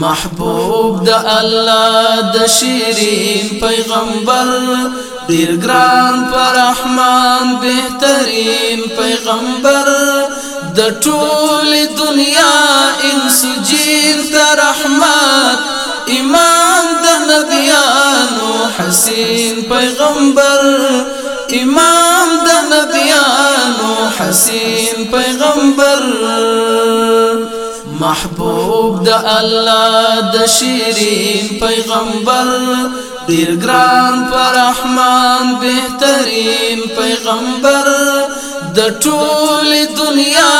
محبوب د الله د شیرین پیغمبر دیر ګران پر رحمان بهترین پیغمبر د ټول دنیا انس جین د رحمت امام د نبیانو حسین پیغمبر امام د نبیانو حسین پیغمبر محبوب د الله د شیرین پیغمبر ډیر ګران پر رحمان بهترین پیغمبر د ټول دنیا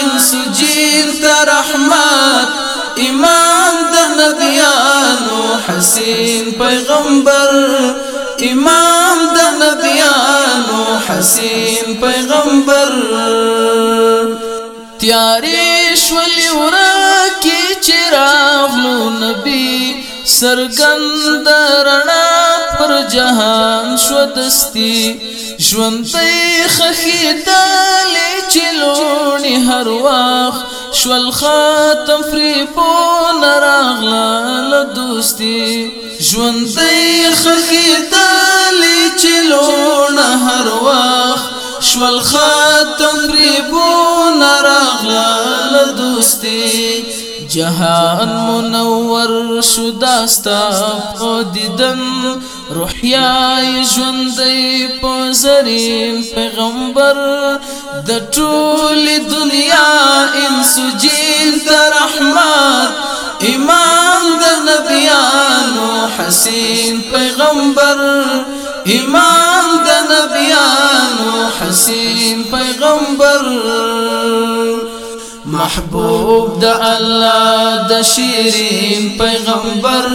انس جین ته رحمت امام د نبیانو حسین پیغمبر امام د نبیانو حسین پیغمبر تیاری شولې ورکه چراغ نو نبی سرګند رڼا پر جهان شو دستی ژوندې خخیدل چلونی هر واخ شول خاتم فریبو نراغلا دوستی ژوندې خخیدل چلون هر واخ شول خاتم فریبو راغله دوستي جهان منور شو داستا په دیدن روحیای ژوندې په زرین پیغمبر د ټول دنیا انسو جین ته رحمت امام د نبیانو حسین پیغمبر امام د نبیانو حسین پیغمبر محبوب د الله د شیرین پیغمبر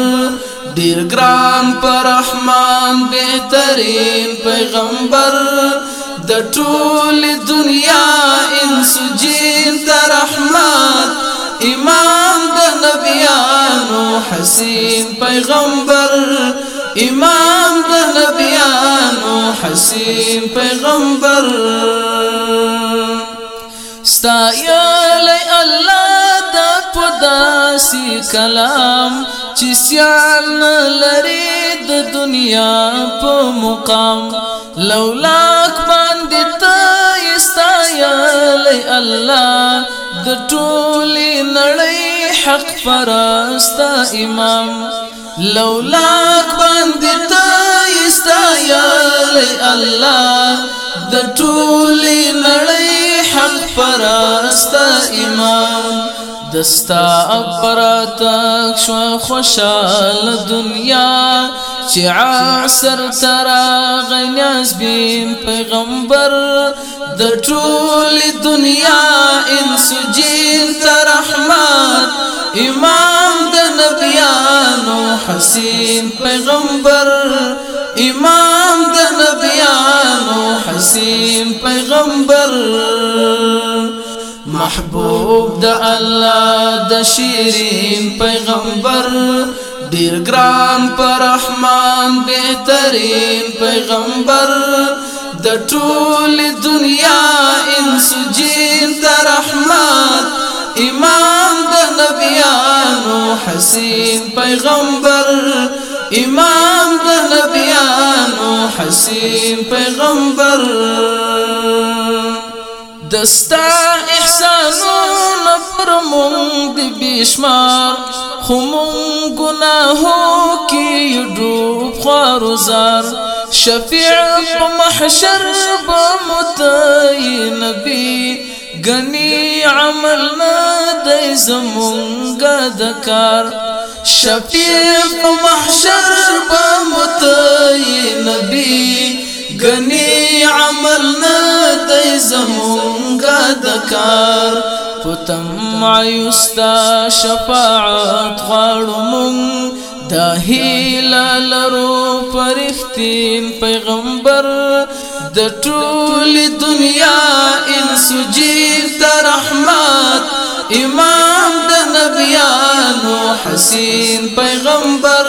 ډیر ګران پر رحمان بهترین پیغمبر د ټول دنیا انس جین د رحمت امام د نبیانو حسین پیغمبر امام د نبیانو حسین پیغمبر ستا داسی کلام چې سیال لري د دنیا په مقام لولاک باندې ته استایل الله د ټولې نړۍ حق پرست امام لولاک باندې ته استایل الله د ټولې نړۍ حق پرست امام دستا اپراتک شو خوشال دنیا چې عصر ترا غنیاز بیم پیغمبر د ټول دنیا انس جین تر رحمت امام د نبیانو حسین پیغمبر امام د نبیانو حسین پیغمبر محبوب د الله د شیرین پیغمبر دیر گران پر رحمان بهترین پیغمبر د ټول دنیا انس جین د رحمت امام د نبیانو حسین پیغمبر امام د نبیانو حسین پیغمبر ستا احسانونه پر مونږ د بشمار خو مونږ ګناهو کې ډوب خاروزار شفیع په محشر به متای نبی غنی عمل نه د زمونږ د کار شفیع په محشر به متای نبی غنی عمل نه زمونگا دکار پتم عیستا شفاعت غواړو مونږ د هیله لرو پرختین پیغمبر دا ټول دنیا انسجیب د رحمت امام دا نبیان و حسین پیغمبر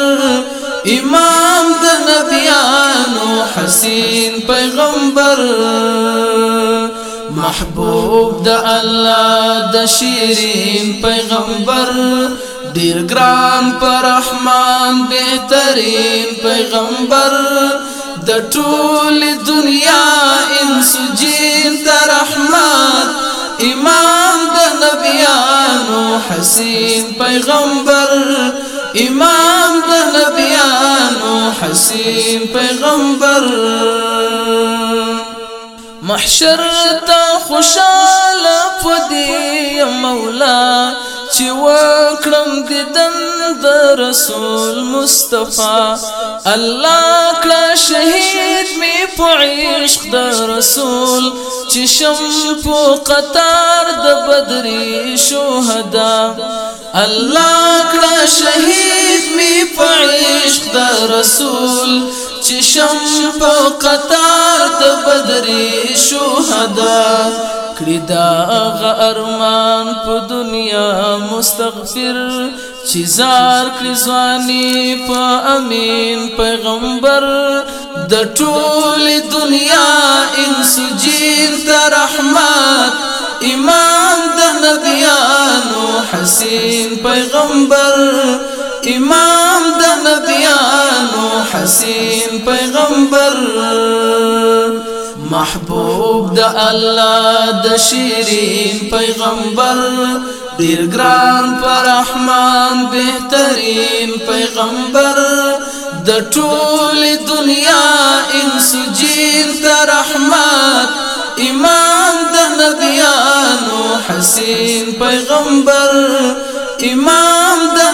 امام دا نبیان و حسین پیغمبر محبوب د الله د شیرین پیغمبر ډیر ګران پر رحمان بهترین پیغمبر د ټول دنیا انس جین د رحمت امام د نبیانو حسین پیغمبر امام د نبیانو حسین پیغمبر محشر تا خوشاله پدې مولا چې وکړم دیدن د رسول مصطفی الله کړه شهید می په عشق د رسول چې شم په قطار د بدري شهدا الله کړه شهید می په عشق د رسول چې شم په قطار د بدر شهدا کړی دا غرمان په دنیا مستغفر چې زار کړی په امین پیغمبر د ټول دنیا انس جین ته رحمت امام د نبیانو حسین پیغمبر امام دیانو حسین پیغمبر محبوب د شیرین پیغمبر رحمان بہترین پیغمبر د ٹول دنیا ان سجیت رحمت امام د نبیانو حسین پیغمبر امام د